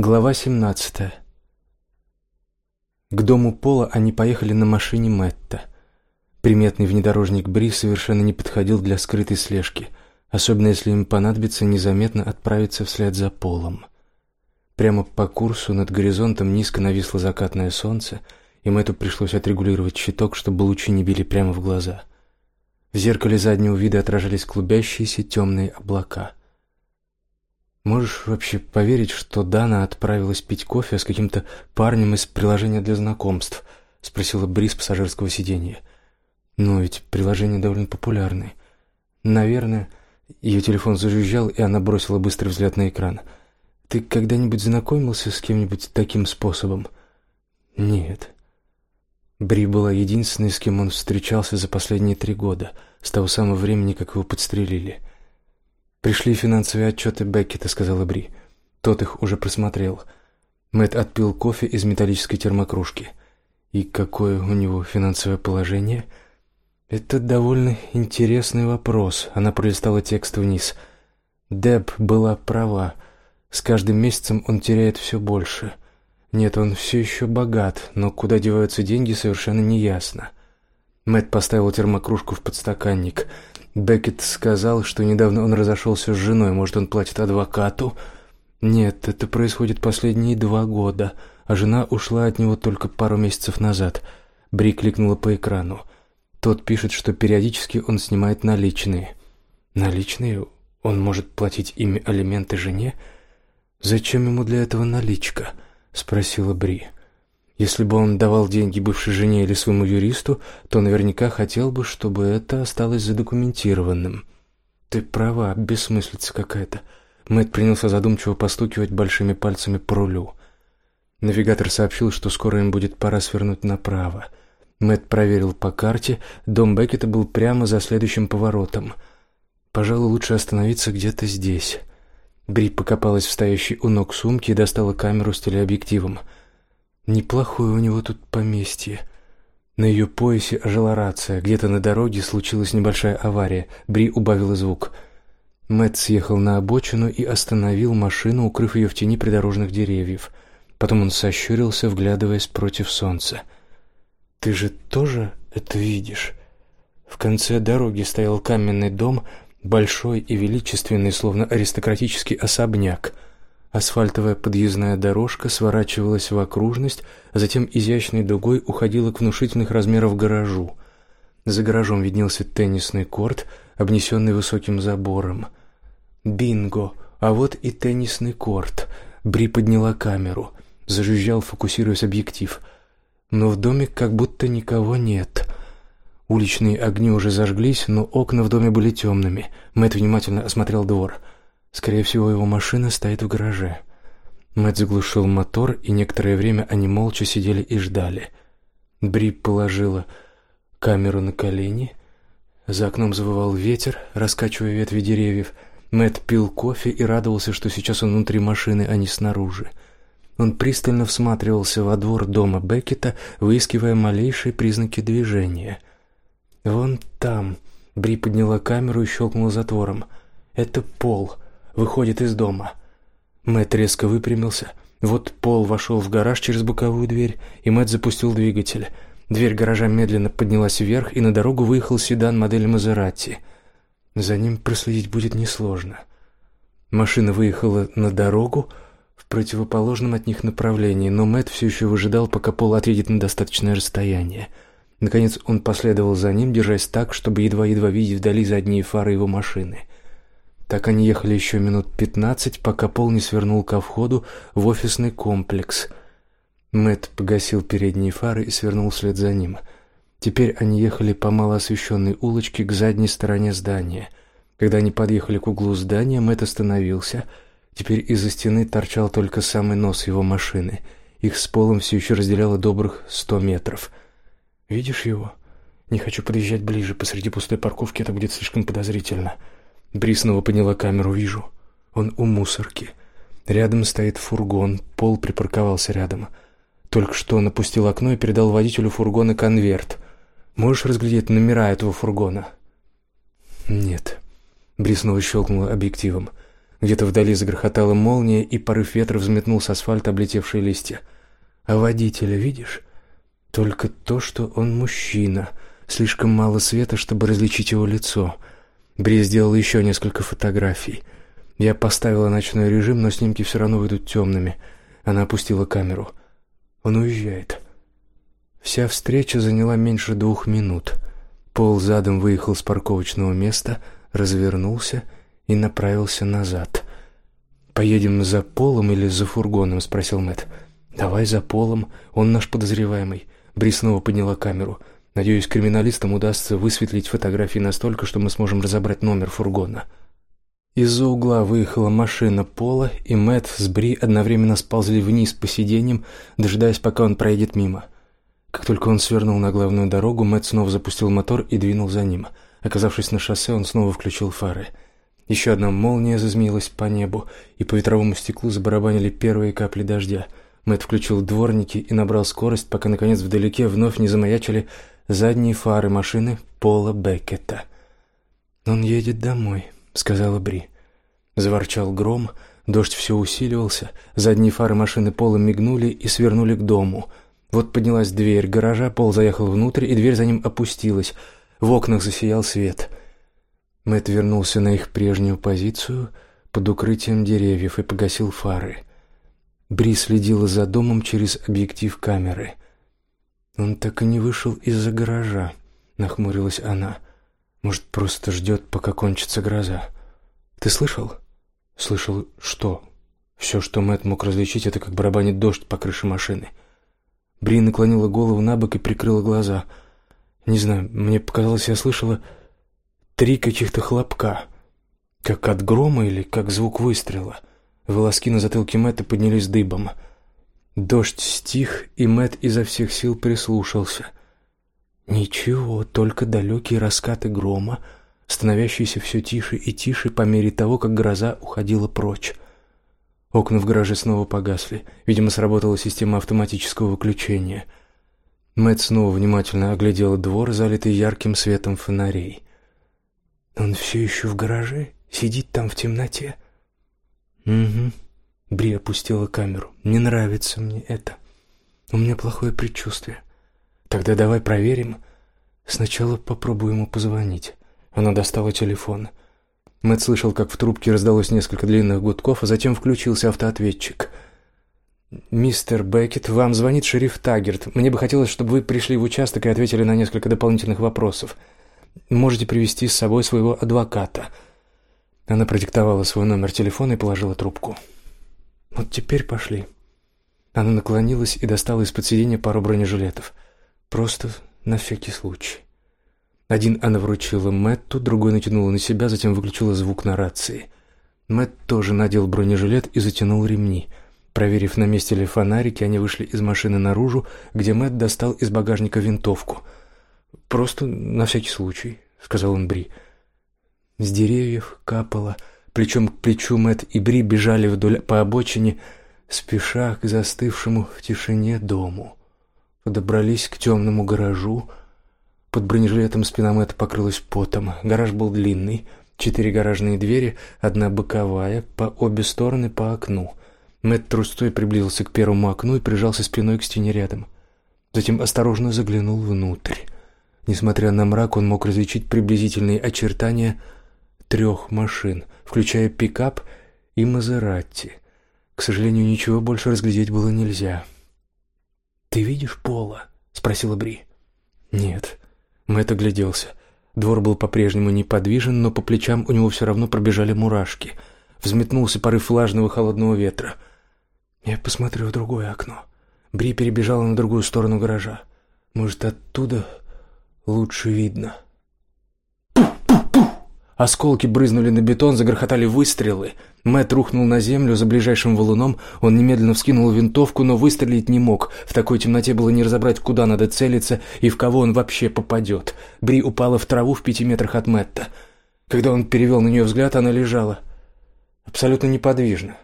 Глава 17. К дому Пола они поехали на машине Мэтта. Приметный внедорожник Бри совершенно не подходил для скрытой слежки, особенно если им понадобится незаметно отправиться вслед за Полом. Прямо по курсу над горизонтом низко нависло закатное солнце, и Мэтту пришлось отрегулировать щиток, чтобы лучи не били прямо в глаза. В зеркале заднего вида отражались клубящиеся темные облака — Можешь вообще поверить, что Дана отправилась пить кофе с каким-то парнем из приложения для знакомств? Спросила Бри с пассажирского сиденья. Ну, ведь приложение довольно популярное. Наверное, ее телефон зажужжал, и она бросила быстрый взгляд на экран. Ты когда-нибудь знакомился с кем-нибудь таким способом? Нет. Бри была единственной, с кем он встречался за последние три года, с того самого времени, как его подстрелили. «Пришли финансовые отчеты Беккета», — сказала Бри. Тот их уже просмотрел. Мэтт отпил кофе из металлической термокружки. «И какое у него финансовое положение?» «Это довольно интересный вопрос». Она пролистала текст вниз. Деб была права. С каждым месяцем он теряет все больше. Нет, он все еще богат, но куда деваются деньги, совершенно неясно. Мэтт поставил термокружку в подстаканник. Беккет сказал, что недавно он разошелся с женой. Может, он платит адвокату? Нет, это происходит последние два года, а жена ушла от него только пару месяцев назад. Бри кликнула по экрану. Тот пишет, что периодически он снимает наличные. Наличные? Он может платить ими алименты жене? Зачем ему для этого наличка? спросила Бри. Если бы он давал деньги бывшей жене или своему юристу, то наверняка хотел бы, чтобы это осталось задокументированным. Ты права, бессмыслица какая-то. Мэтт принялся задумчиво постукивать большими пальцами по рулю. Навигатор сообщил, что скоро им будет пора свернуть направо. Мэтт проверил по карте, дом Беккета был прямо за следующим поворотом. Пожалуй, лучше остановиться где-то здесь. Бри покопалась в стоящей у ног сумке и достала камеру с телеобъективом — Неплохое у него тут поместье. На ее поясе ожила рация. Где-то на дороге случилась небольшая авария. Бри убавила звук. Мэтт съехал на обочину и остановил машину, укрыв ее в тени придорожных деревьев. Потом он сощурился, вглядываясь против солнца. «Ты же тоже это видишь?» В конце дороги стоял каменный дом, большой и величественный, словно аристократический особняк — Асфальтовая подъездная дорожка сворачивалась в окружность, а затем изящной дугой уходила к внушительных размеров гаражу. За гаражом виднелся теннисный корт, обнесенный высоким забором. Бинго! А вот и теннисный корт. Бри подняла камеру. Зажужжал, фокусируясь объектив. Но в доме как будто никого нет. Уличные огни уже зажглись, но окна в доме были темными. Мэтт внимательно осмотрел двор — Скорее всего, его машина стоит в гараже. Мэтт заглушил мотор, и некоторое время они молча сидели и ждали. Бри положила камеру на колени. За окном завывал ветер, раскачивая ветви деревьев. Мэтт пил кофе и радовался, что сейчас он внутри машины, а не снаружи. Он пристально всматривался во двор дома Беккета, выискивая малейшие признаки движения. «Вон там...» Бри подняла камеру и щелкнула затвором. «Это Пол выходит из дома. Мэтт резко выпрямился. Вот Пол вошел в гараж через боковую дверь, и Мэтт запустил двигатель. Дверь гаража медленно поднялась вверх, и на дорогу выехал седан модели Мазерати. За ним проследить будет несложно. Машина выехала на дорогу в противоположном от них направлении, но Мэтт все еще выжидал, пока Пол отъедет на достаточное расстояние. Наконец он последовал за ним, держась так, чтобы едва-едва видеть вдали задние фары его машины. Так они ехали еще минут пятнадцать, пока Пол не свернул ко входу в офисный комплекс. Мэт погасил передние фары и свернул вслед за ним. Теперь они ехали по малоосвещенной улочке к задней стороне здания. Когда они подъехали к углу здания, Мэт остановился. Теперь из-за стены торчал только самый нос его машины. Их с Полом все еще разделяло добрых сто метров. «Видишь его? Не хочу подъезжать ближе. Посреди пустой парковки это будет слишком подозрительно». Бри снова подняла камеру, вижу. Он у мусорки. Рядом стоит фургон, Пол припарковался рядом. Только что он опустил окно и передал водителю фургона конверт. Можешь разглядеть номера этого фургона? Нет. Бри снова щелкнула объективом. Где-то вдали загрохотала молния, и порыв ветра взметнул с асфальта облетевшие листья. А водителя видишь? Только то, что он мужчина. Слишком мало света, чтобы различить его лицо. Бри сделал еще несколько фотографий. Я поставила ночной режим, но снимки все равно выйдут темными. Она опустила камеру. Он уезжает. Вся встреча заняла меньше двух минут. Пол задом выехал с парковочного места, развернулся и направился назад. Поедем за Полом или за фургоном, спросил Мэт. Давай за Полом, он наш подозреваемый. Бри снова подняла камеру. Надеюсь, криминалистам удастся высветлить фотографии настолько, что мы сможем разобрать номер фургона. Из-за угла выехала машина Пола, и Мэт с Бри одновременно сползли вниз по сиденьям, дожидаясь, пока он проедет мимо. Как только он свернул на главную дорогу, Мэт снова запустил мотор и двинул за ним. Оказавшись на шоссе, он снова включил фары. Еще одна молния зазмеилась по небу, и по ветровому стеклу забарабанили первые капли дождя. Мэт включил дворники и набрал скорость, пока наконец вдалеке вновь не замаячили задние фары машины Пола Беккета. Он едет домой, сказала Бри. Заворчал гром, дождь все усиливался, задние фары машины Пола мигнули и свернули к дому. Вот поднялась дверь гаража, Пол заехал внутрь, и дверь за ним опустилась. В окнах засиял свет. Мэт вернулся на их прежнюю позицию под укрытием деревьев и погасил фары. Бри следила за домом через объектив камеры. Он так и не вышел из-за гаража, нахмурилась она. Может, просто ждет, пока кончится гроза. Ты слышал? Слышал что? Все, что Мэт мог различить, это как барабанит дождь по крыше машины. Бри наклонила голову на бок и прикрыла глаза. Не знаю, мне показалось, я слышала три каких-то хлопка, как от грома или как звук выстрела. Волоски на затылке Мэтта поднялись дыбом. Дождь стих, и Мэтт изо всех сил прислушался. Ничего, только далекие раскаты грома, становящиеся все тише и тише по мере того, как гроза уходила прочь. Окна в гараже снова погасли. Видимо, сработала система автоматического выключения. Мэтт снова внимательно оглядел двор, залитый ярким светом фонарей. Он все еще в гараже, сидит там в темноте. Угу. Бри опустила камеру. Не нравится мне это. У меня плохое предчувствие. Тогда давай проверим. Сначала попробую ему позвонить. Она достала телефон. Мэтт слышал, как в трубке раздалось несколько длинных гудков, а затем включился автоответчик. «Мистер Беккет, вам звонит шериф Таггерт. Мне бы хотелось, чтобы вы пришли в участок и ответили на несколько дополнительных вопросов. Можете привести с собой своего адвоката». Она продиктовала свой номер телефона и положила трубку. «Вот теперь пошли». Она наклонилась и достала из-под сиденья пару бронежилетов. Просто на всякий случай. Один она вручила Мэтту, другой натянула на себя, затем выключила звук на рации. Мэтт тоже надел бронежилет и затянул ремни. Проверив, на месте ли фонарики, они вышли из машины наружу, где Мэтт достал из багажника винтовку. «Просто на всякий случай», — сказал он Бри. С деревьев капало, плечом к плечу Мэтт и Бри бежали вдоль по обочине, спеша к застывшему в тишине дому. Подобрались к темному гаражу, под бронежилетом спина Мэтта покрылась потом. Гараж был длинный, четыре гаражные двери, одна боковая, по обе стороны по окну. Мэтт трустой приблизился к первому окну и прижался спиной к стене рядом. Затем осторожно заглянул внутрь. Несмотря на мрак, он мог различить приблизительные очертания трех машин, включая пикап и Мазератти. К сожалению, ничего больше разглядеть было нельзя. «Ты видишь Пола?» — спросила Бри. «Нет». Мэтт огляделся. Двор был по-прежнему неподвижен, но по плечам у него все равно пробежали мурашки. Взметнулся порыв влажного холодного ветра. Я посмотрю в другое окно. Бри перебежала на другую сторону гаража. Может, оттуда лучше видно. Осколки брызнули на бетон, загрохотали выстрелы. Мэт рухнул на землю за ближайшим валуном. Он немедленно вскинул винтовку, но выстрелить не мог. В такой темноте было не разобрать, куда надо целиться и в кого он вообще попадет. Бри упала в траву в пяти метрах от Мэтта. Когда он перевел на нее взгляд, она лежала абсолютно неподвижно.